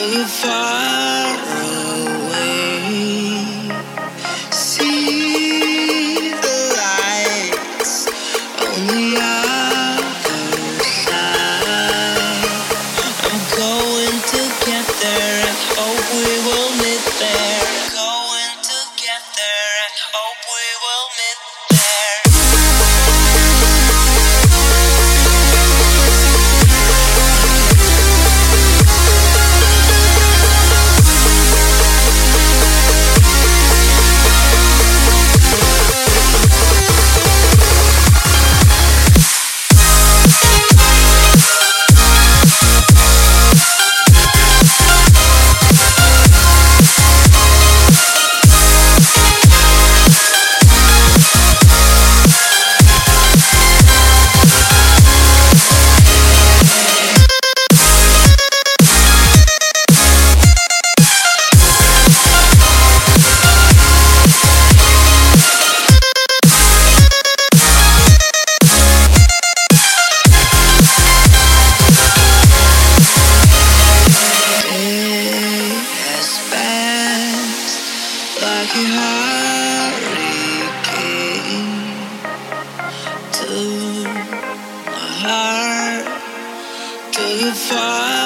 took it to the fire